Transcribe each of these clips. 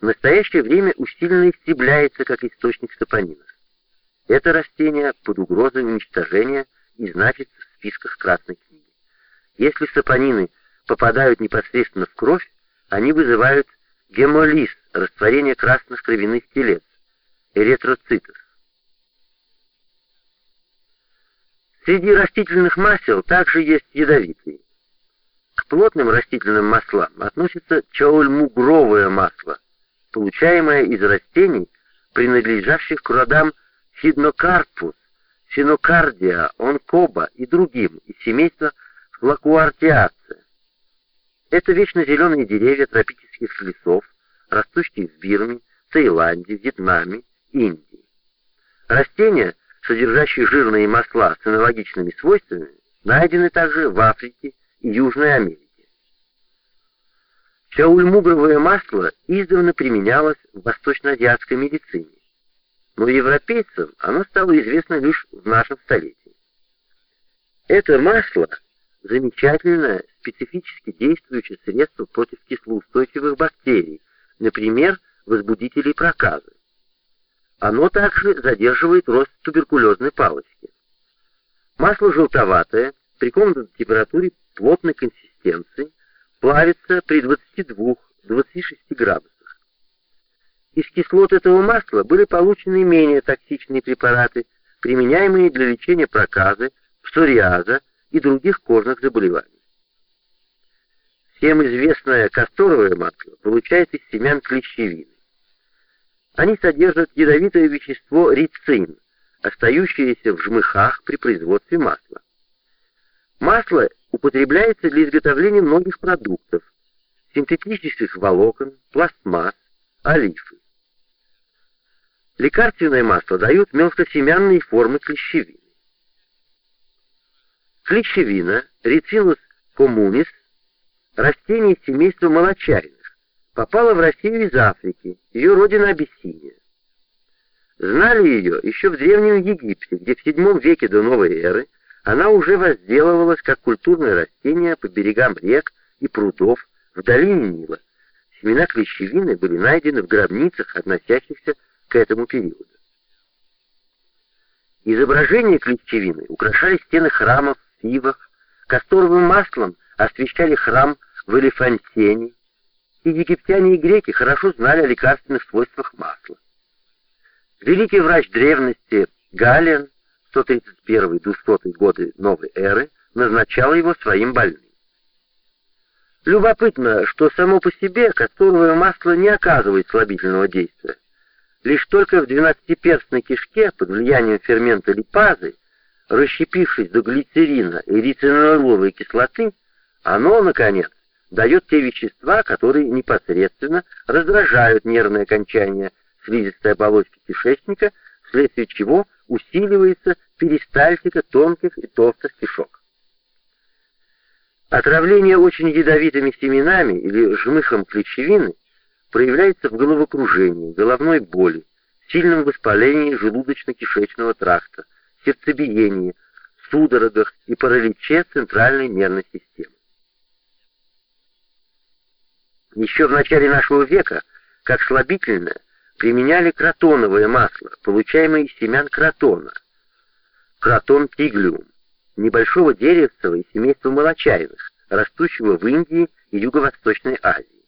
в настоящее время усиленно истребляется как источник сапонинов. Это растение под угрозой уничтожения и значится в списках Красной книги. Если сапонины попадают непосредственно в кровь, они вызывают гемолиз, растворение красных кровяных телец, эритроцитов. Среди растительных масел также есть ядовитые. К плотным растительным маслам относится чаульмугровое масло, получаемое из растений, принадлежащих к родам Хиднокарпус, Синокардия, Онкоба и другим из семейства Флакуартиация. Это вечно зеленые деревья тропических лесов, растущие в Бирме, Таиланде, Вьетнаме, Индии. Растения, содержащие жирные масла с аналогичными свойствами, найдены также в Африке и Южной Америке. Чаульмугровое масло издавна применялось в восточно-азиатской медицине, но европейцам оно стало известно лишь в нашем столетии. Это масло – замечательное специфически действующее средство против кислоустойчивых бактерий, например, возбудителей проказы. Оно также задерживает рост туберкулезной палочки. Масло желтоватое, при комнатной температуре плотной консистенции, плавится при 22-26 градусах. Из кислот этого масла были получены менее токсичные препараты, применяемые для лечения проказы, псориаза и других кожных заболеваний. Всем известное касторовое масло получается из семян клещевины. Они содержат ядовитое вещество рицин, остающееся в жмыхах при производстве масла. Масло употребляется для изготовления многих продуктов, синтетических волокон, пластмасс, олифы. Лекарственное масло дают мелкосемянные формы клещевины. Клещевина, рицинус коммунис, растение семейства молочайных, попала в Россию из Африки, ее родина Абиссиния. Знали ее еще в Древнем Египте, где в VII веке до новой эры она уже возделывалась как культурное растение по берегам рек и прудов в долине Нила. Семена клещевины были найдены в гробницах, относящихся к этому периоду. Изображения клещевины украшали стены храмов в Фивах, касторовым маслом освещали храм в Элефантене, и египтяне и греки хорошо знали о лекарственных свойствах масла. Великий врач древности Гален 131-200 годы новой эры, назначал его своим больным. Любопытно, что само по себе касторовое масло не оказывает слабительного действия. Лишь только в двенадцатиперстной кишке под влиянием фермента липазы, расщепившись до глицерина и рициноловой кислоты, оно, наконец, дает те вещества, которые непосредственно раздражают нервные окончания слизистой оболочки кишечника, вследствие чего усиливается перистальтика тонких и толстых кишок. Отравление очень ядовитыми семенами или жмыхом клещевины проявляется в головокружении, головной боли, сильном воспалении желудочно-кишечного тракта, сердцебиении, судорогах и параличе центральной нервной системы. Еще в начале нашего века, как слабительное, применяли кротоновое масло, получаемое из семян кротона. Кротон тиглиум, небольшого деревца из семейства молочайных, растущего в Индии и Юго-Восточной Азии.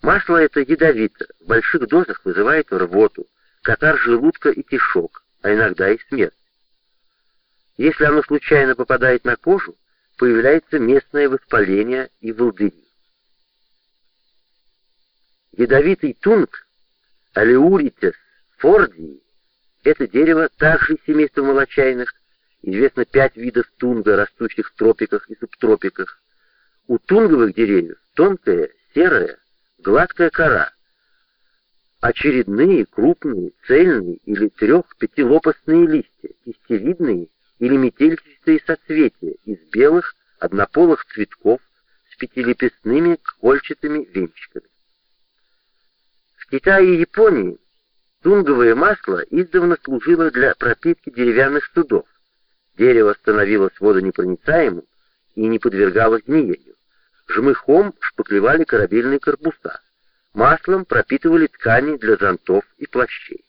Масло это ядовито, в больших дозах вызывает рвоту, катар желудка и кишок, а иногда и смерть. Если оно случайно попадает на кожу, появляется местное воспаление и волдыри. Ядовитый тунг Алеуритес фордии — это дерево также семейства молочайных, известно пять видов тунга, растущих в тропиках и субтропиках. У тунговых деревьев тонкая, серая, гладкая кора. Очередные, крупные, цельные или трех-пятилопастные листья, кистевидные или метельчатые соцветия из белых Китае и Японии тунговое масло издавна служило для пропитки деревянных судов. Дерево становилось водонепроницаемым и не подвергалось гниению. Жмыхом шпаклевали корабельные корпуса. маслом пропитывали ткани для зонтов и плащей.